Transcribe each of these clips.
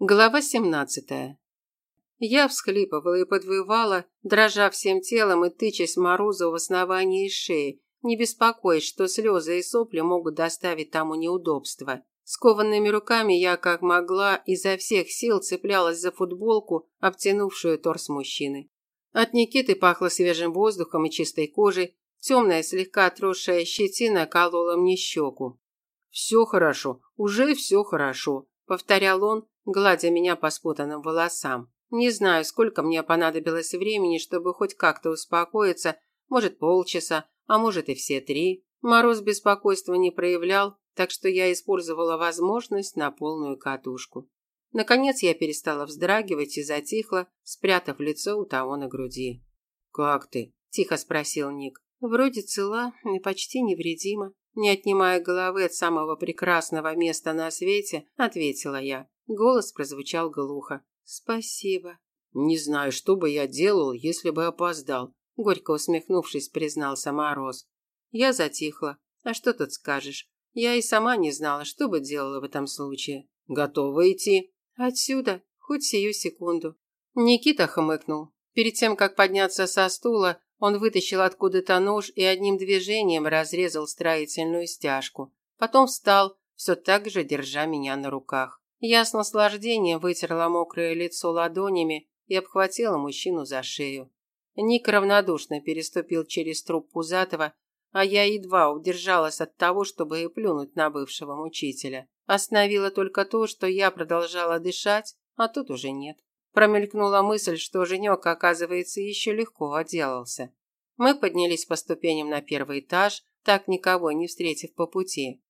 Глава 17. Я всхлипывала и подвывала, дрожа всем телом и тычась Морозу в основании шеи, не беспокоясь, что слезы и сопли могут доставить тому неудобства. Скованными руками я, как могла, изо всех сил цеплялась за футболку, обтянувшую торс мужчины. От Никиты пахло свежим воздухом и чистой кожей, темная, слегка отросшая щетина колола мне щеку. «Все хорошо, уже все хорошо», – повторял он, гладя меня по спутанным волосам. Не знаю, сколько мне понадобилось времени, чтобы хоть как-то успокоиться, может полчаса, а может и все три. Мороз беспокойства не проявлял, так что я использовала возможность на полную катушку. Наконец я перестала вздрагивать и затихла, спрятав лицо у того на груди. «Как ты?» – тихо спросил Ник. «Вроде цела и почти невредима». Не отнимая головы от самого прекрасного места на свете, ответила я. Голос прозвучал глухо. «Спасибо». «Не знаю, что бы я делал, если бы опоздал», – горько усмехнувшись, признался Мороз. Я затихла. «А что тут скажешь? Я и сама не знала, что бы делала в этом случае». «Готова идти?» «Отсюда, хоть сию секунду». Никита хмыкнул. Перед тем, как подняться со стула, он вытащил откуда-то нож и одним движением разрезал строительную стяжку. Потом встал, все так же держа меня на руках. Я с наслаждением вытерла мокрое лицо ладонями и обхватила мужчину за шею. Ник равнодушно переступил через труп Пузатого, а я едва удержалась от того, чтобы и плюнуть на бывшего мучителя. Остановило только то, что я продолжала дышать, а тут уже нет. Промелькнула мысль, что женек, оказывается, еще легко отделался. Мы поднялись по ступеням на первый этаж, так никого не встретив по пути.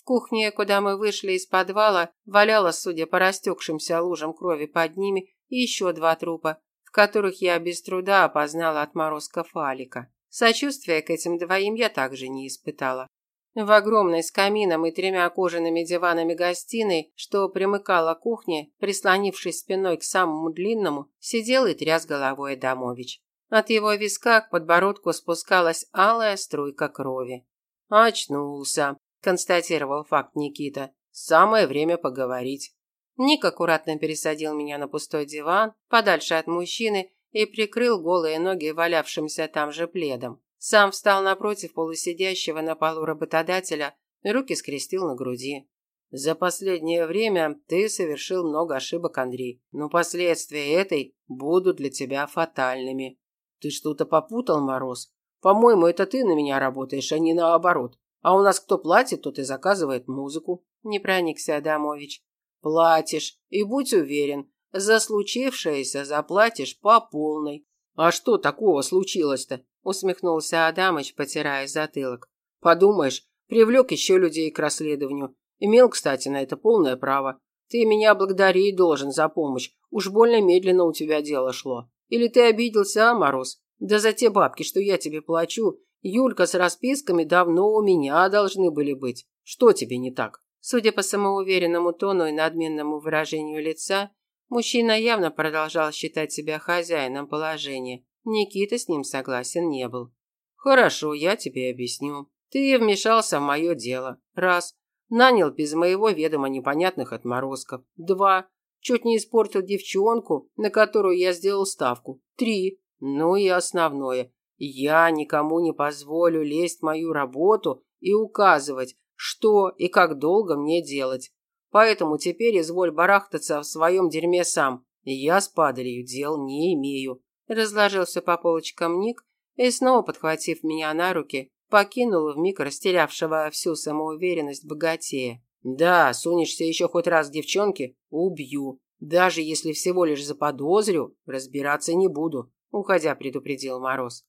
В кухне, куда мы вышли из подвала, валялось, судя по растекшимся лужам крови под ними, еще два трупа, в которых я без труда опознала отморозков Алика. Сочувствия к этим двоим я также не испытала. В огромной с камином и тремя кожаными диванами гостиной, что примыкала к кухне, прислонившись спиной к самому длинному, сидел и тряс головой Адамович. От его виска к подбородку спускалась алая струйка крови. «Очнулся», констатировал факт Никита. Самое время поговорить. Ник аккуратно пересадил меня на пустой диван, подальше от мужчины, и прикрыл голые ноги валявшимся там же пледом. Сам встал напротив полусидящего на полу работодателя, руки скрестил на груди. За последнее время ты совершил много ошибок, Андрей, но последствия этой будут для тебя фатальными. Ты что-то попутал, Мороз? По-моему, это ты на меня работаешь, а не наоборот. А у нас кто платит, тот и заказывает музыку. Не проникся Адамович. Платишь, и будь уверен, за случившееся заплатишь по полной. А что такого случилось-то? Усмехнулся Адамыч, потирая затылок. Подумаешь, привлек еще людей к расследованию. Имел, кстати, на это полное право. Ты меня благодарить должен за помощь. Уж больно медленно у тебя дело шло. Или ты обиделся, а, Мороз? Да за те бабки, что я тебе плачу, Юлька с расписками давно у меня должны были быть. Что тебе не так? Судя по самоуверенному тону и надменному выражению лица, мужчина явно продолжал считать себя хозяином положения. Никита с ним согласен не был. Хорошо, я тебе объясню. Ты вмешался в мое дело. Раз. Нанял без моего ведома непонятных отморозков. Два. Чуть не испортил девчонку, на которую я сделал ставку. Три. Ну и основное. Я никому не позволю лезть в мою работу и указывать, что и как долго мне делать. Поэтому теперь изволь барахтаться в своем дерьме сам. Я с падалью дел не имею. Разложился по полочкам Ник и, снова подхватив меня на руки, покинул вмиг растерявшего всю самоуверенность богатея. Да, сунешься еще хоть раз к девчонке – убью. Даже если всего лишь заподозрю, разбираться не буду, уходя предупредил Мороз.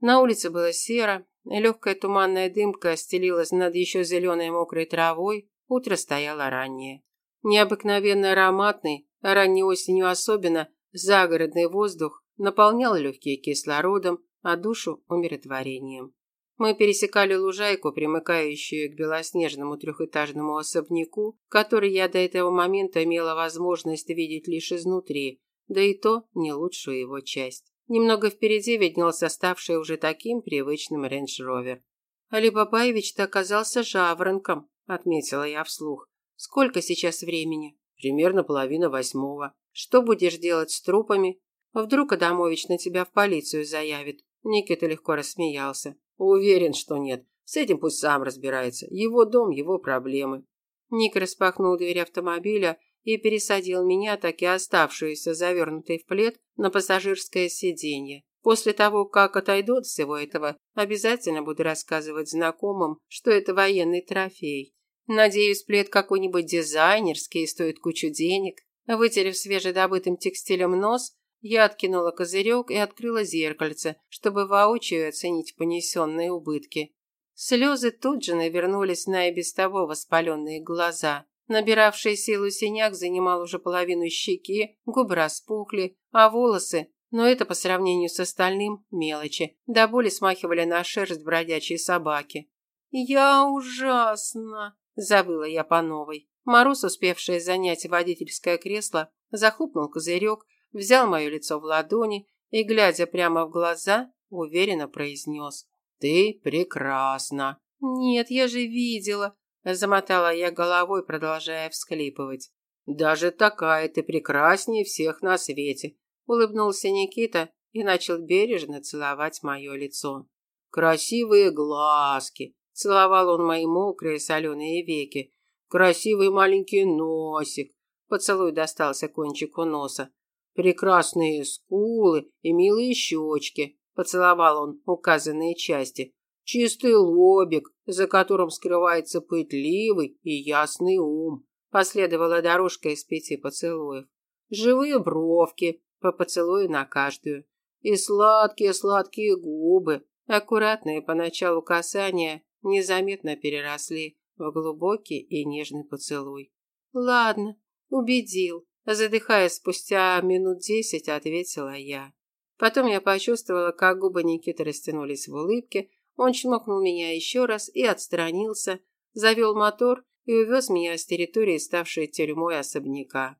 На улице было серо, легкая туманная дымка стелилась над еще зеленой мокрой травой, утро стояло раннее. Необыкновенно ароматный, а ранней осенью особенно, загородный воздух наполнял легкие кислородом, а душу умиротворением. Мы пересекали лужайку, примыкающую к белоснежному трехэтажному особняку, который я до этого момента имела возможность видеть лишь изнутри, да и то не лучшую его часть. Немного впереди виднелся ставший уже таким привычным рейндж-ровер. «Али Бабаевич-то оказался жаворонком», – отметила я вслух. «Сколько сейчас времени?» Примерно половина восьмого. Что будешь делать с трупами? Вдруг Адамович на тебя в полицию заявит. Никита легко рассмеялся. Уверен, что нет. С этим пусть сам разбирается. Его дом, его проблемы. Ник распахнул дверь автомобиля и пересадил меня, так и оставшуюся завернутой в плед, на пассажирское сиденье. После того, как отойду от всего этого, обязательно буду рассказывать знакомым, что это военный трофей. Надеюсь, плед какой-нибудь дизайнерский и стоит кучу денег. Вытерев свежедобытым текстилем нос, я откинула козырек и открыла зеркальце, чтобы воочию оценить понесенные убытки. Слезы тут же навернулись на и без того воспаленные глаза. Набиравший силу синяк занимал уже половину щеки, губы распухли, а волосы, но это по сравнению с остальным мелочи, до боли смахивали на шерсть бродячей собаки. «Я ужасно!» – забыла я по новой. Мороз, успевший занять водительское кресло, захлопнул козырек, взял мое лицо в ладони и, глядя прямо в глаза, уверенно произнес. «Ты прекрасна!» «Нет, я же видела!» Замотала я головой, продолжая всклипывать. «Даже такая ты прекраснее всех на свете!» Улыбнулся Никита и начал бережно целовать мое лицо. «Красивые глазки!» Целовал он мои мокрые соленые веки. «Красивый маленький носик!» Поцелуй достался кончику носа. «Прекрасные скулы и милые щечки!» Поцеловал он указанные части. Чистый лобик, за которым скрывается пытливый и ясный ум. Последовала дорожка из пяти поцелуев. Живые бровки, по поцелую на каждую. И сладкие-сладкие губы, аккуратные поначалу касания, незаметно переросли в глубокий и нежный поцелуй. «Ладно, убедил», задыхаясь спустя минут десять, ответила я. Потом я почувствовала, как губы Никиты растянулись в улыбке, он чмокнул меня еще раз и отстранился, завел мотор и увез меня с территории, ставшей тюрьмой особняка.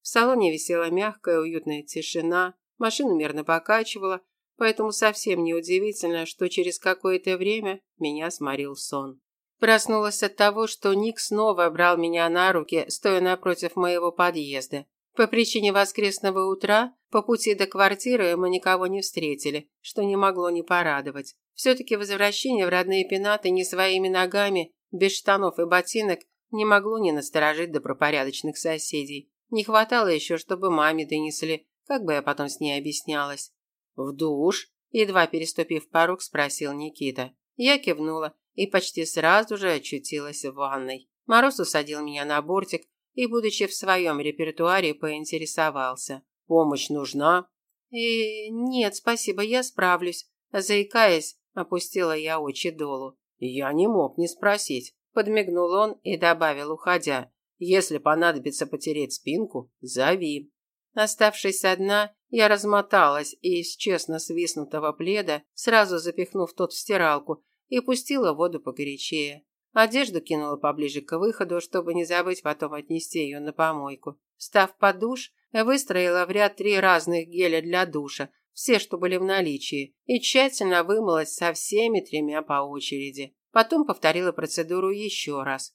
В салоне висела мягкая, уютная тишина, машину мерно покачивала, поэтому совсем неудивительно, что через какое-то время меня сморил сон. Проснулась от того, что Ник снова брал меня на руки, стоя напротив моего подъезда. По причине воскресного утра по пути до квартиры мы никого не встретили, что не могло не порадовать. Все-таки возвращение в родные пенаты не своими ногами, без штанов и ботинок, не могло не насторожить добропорядочных соседей. Не хватало еще, чтобы маме донесли, как бы я потом с ней объяснялась. «В душ?» – едва переступив порог, спросил Никита. Я кивнула и почти сразу же очутилась в ванной. Мороз усадил меня на бортик и, будучи в своем репертуаре, поинтересовался. «Помощь нужна?» «Э, нет, спасибо, я справлюсь». Заикаясь, Опустила я очи долу. Я не мог не спросить. Подмигнул он и добавил, уходя. Если понадобится потереть спинку, зови. Оставшись одна, я размоталась и из честно свистнутого пледа, сразу запихнув тот в стиралку, и пустила воду погорячее. Одежду кинула поближе к выходу, чтобы не забыть потом отнести ее на помойку. Встав под душ, выстроила в ряд три разных геля для душа, все, что были в наличии, и тщательно вымылась со всеми тремя по очереди. Потом повторила процедуру еще раз.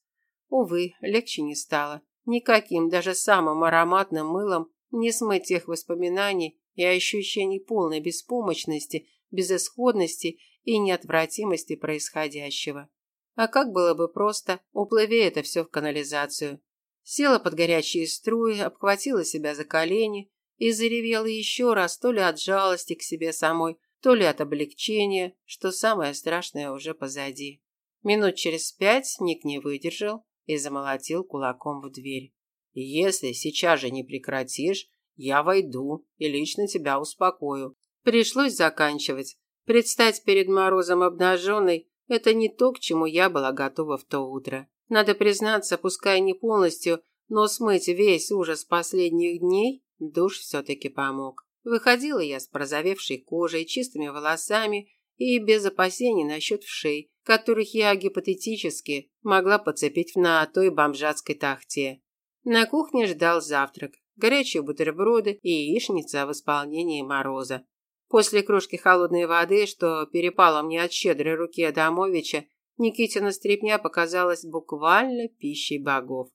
Увы, легче не стало. Никаким, даже самым ароматным мылом не смыть тех воспоминаний и ощущений полной беспомощности, безысходности и неотвратимости происходящего. А как было бы просто, уплыви это все в канализацию. Села под горячие струи, обхватила себя за колени, и заревела еще раз то ли от жалости к себе самой, то ли от облегчения, что самое страшное уже позади. Минут через пять Ник не выдержал и замолотил кулаком в дверь. «Если сейчас же не прекратишь, я войду и лично тебя успокою». Пришлось заканчивать. Предстать перед Морозом обнаженной – это не то, к чему я была готова в то утро. Надо признаться, пускай не полностью, но смыть весь ужас последних дней Душ все-таки помог. Выходила я с прозовевшей кожей, чистыми волосами и без опасений насчет вшей, которых я гипотетически могла подцепить на той бомжатской тахте. На кухне ждал завтрак, горячие бутерброды и яичница в исполнении мороза. После кружки холодной воды, что перепало мне от щедрой руки Адамовича, Никитина стрепня показалась буквально пищей богов.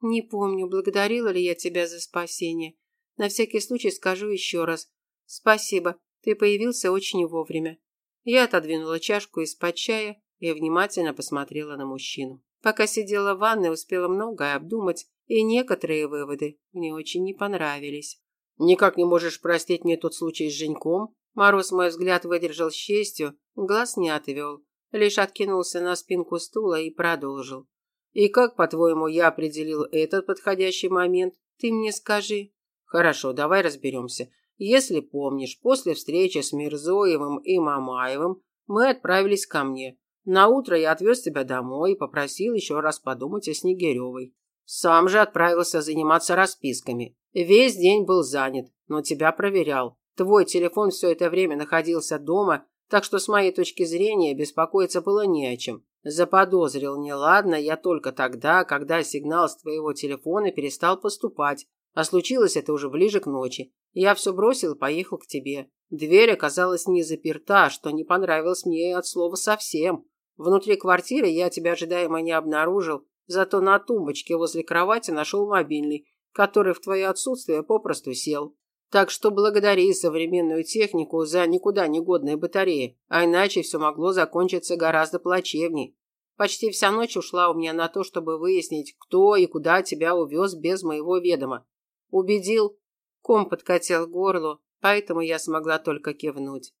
Не помню, благодарила ли я тебя за спасение. На всякий случай скажу еще раз. Спасибо, ты появился очень вовремя. Я отодвинула чашку из-под чая и внимательно посмотрела на мужчину. Пока сидела в ванной, успела многое обдумать, и некоторые выводы мне очень не понравились. «Никак не можешь простить мне тот случай с Женьком?» Мороз мой взгляд выдержал с честью, глаз не отвел, лишь откинулся на спинку стула и продолжил. И как, по-твоему, я определил этот подходящий момент? Ты мне скажи. Хорошо, давай разберемся. Если помнишь, после встречи с Мирзоевым и Мамаевым мы отправились ко мне. На утро я отвез тебя домой и попросил еще раз подумать о Снегиревой. Сам же отправился заниматься расписками. Весь день был занят, но тебя проверял. Твой телефон все это время находился дома, так что с моей точки зрения беспокоиться было не о чем. Заподозрил неладно я только тогда, когда сигнал с твоего телефона перестал поступать, а случилось это уже ближе к ночи. Я все бросил и поехал к тебе. Дверь оказалась не заперта, что не понравилось мне от слова совсем. Внутри квартиры я тебя ожидаемо не обнаружил, зато на тумбочке возле кровати нашел мобильный, который в твое отсутствие попросту сел. Так что благодари современную технику за никуда не годные батареи, а иначе все могло закончиться гораздо плачевней. Почти вся ночь ушла у меня на то, чтобы выяснить, кто и куда тебя увез без моего ведома. Убедил? Ком подкатил к горлу, поэтому я смогла только кивнуть.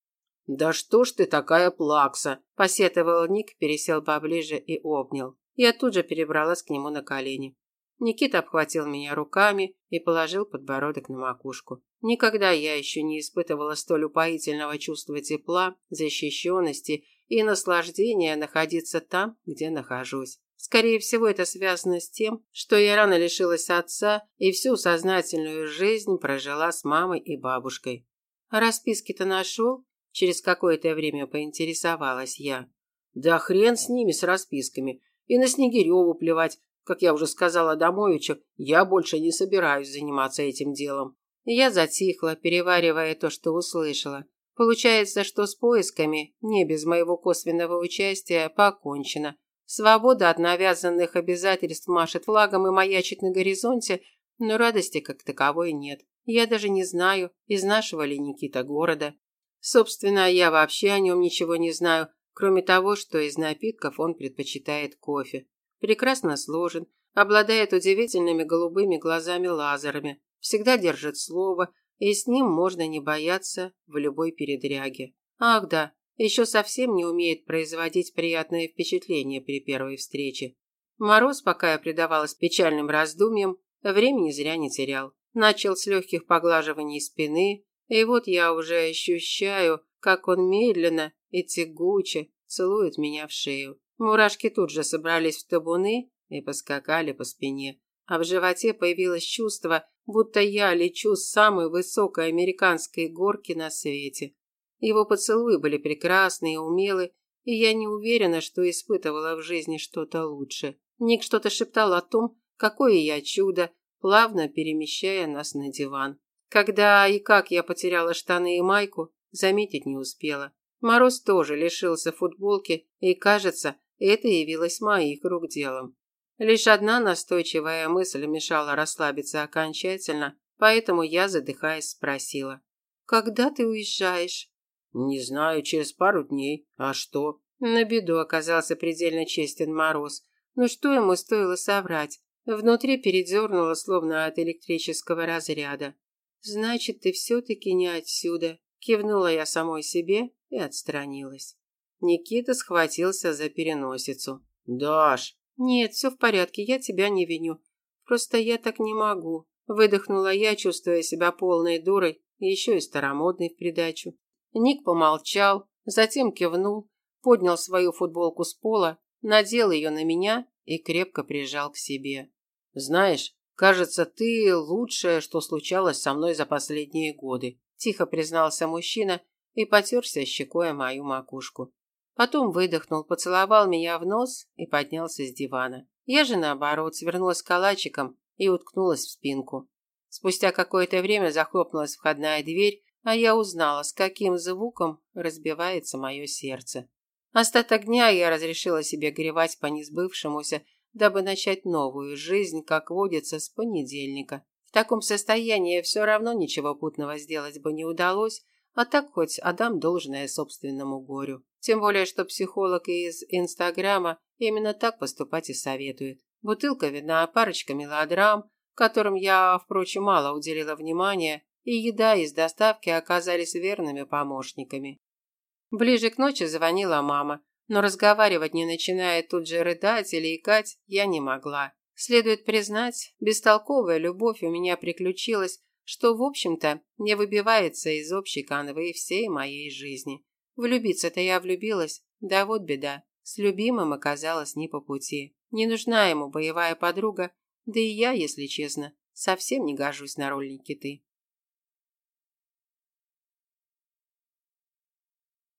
«Да что ж ты такая плакса?» – посетовал Ник, пересел поближе и обнял. Я тут же перебралась к нему на колени. Никита обхватил меня руками и положил подбородок на макушку. Никогда я еще не испытывала столь упоительного чувства тепла, защищенности и наслаждения находиться там, где нахожусь. Скорее всего, это связано с тем, что я рано лишилась отца и всю сознательную жизнь прожила с мамой и бабушкой. Расписки-то нашел? Через какое-то время поинтересовалась я. Да хрен с ними, с расписками. И на Снегиреву плевать. Как я уже сказала Домовичу, я больше не собираюсь заниматься этим делом. Я затихла, переваривая то, что услышала. Получается, что с поисками, не без моего косвенного участия, покончено. Свобода от навязанных обязательств машет флагом и маячит на горизонте, но радости как таковой нет. Я даже не знаю, из нашего ли Никита города. Собственно, я вообще о нем ничего не знаю, кроме того, что из напитков он предпочитает кофе прекрасно сложен, обладает удивительными голубыми глазами-лазерами, всегда держит слово, и с ним можно не бояться в любой передряге. Ах да, еще совсем не умеет производить приятное впечатление при первой встрече. Мороз, пока я предавалась печальным раздумьям, времени зря не терял. Начал с легких поглаживаний спины, и вот я уже ощущаю, как он медленно и тягуче целует меня в шею. Мурашки тут же собрались в табуны и поскакали по спине. А в животе появилось чувство, будто я лечу с самой высокой американской горки на свете. Его поцелуи были прекрасны и умелы, и я не уверена, что испытывала в жизни что-то лучше. Ник что-то шептал о том, какое я чудо, плавно перемещая нас на диван. Когда и как я потеряла штаны и майку, заметить не успела. Мороз тоже лишился футболки и, кажется, это явилось моих рук делом. Лишь одна настойчивая мысль мешала расслабиться окончательно, поэтому я, задыхаясь, спросила. «Когда ты уезжаешь?» «Не знаю, через пару дней. А что?» На беду оказался предельно честен Мороз. Но что ему стоило соврать? Внутри передернуло, словно от электрического разряда. «Значит, ты все-таки не отсюда», – кивнула я самой себе и отстранилась. Никита схватился за переносицу. «Даш!» «Нет, все в порядке, я тебя не виню. Просто я так не могу», – выдохнула я, чувствуя себя полной дурой, еще и старомодной в придачу. Ник помолчал, затем кивнул, поднял свою футболку с пола, надел ее на меня и крепко прижал к себе. «Знаешь, кажется, ты лучшее, что случалось со мной за последние годы», – тихо признался мужчина и потерся щекой мою макушку. Потом выдохнул, поцеловал меня в нос и поднялся с дивана. Я же, наоборот, свернулась калачиком и уткнулась в спинку. Спустя какое-то время захлопнулась входная дверь, а я узнала, с каким звуком разбивается мое сердце. Остаток дня я разрешила себе горевать по несбывшемуся, дабы начать новую жизнь, как водится, с понедельника. В таком состоянии все равно ничего путного сделать бы не удалось, а так хоть отдам должное собственному горю. Тем более, что психолог из Инстаграма именно так поступать и советует. Бутылка вина, парочка мелодрам, которым я, впрочем, мало уделила внимания, и еда из доставки оказались верными помощниками. Ближе к ночи звонила мама, но разговаривать, не начиная тут же рыдать или икать, я не могла. Следует признать, бестолковая любовь у меня приключилась что, в общем-то, не выбивается из общей канвы всей моей жизни. Влюбиться-то я влюбилась, да вот беда, с любимым оказалось не по пути. Не нужна ему боевая подруга, да и я, если честно, совсем не гожусь на роль Никиты.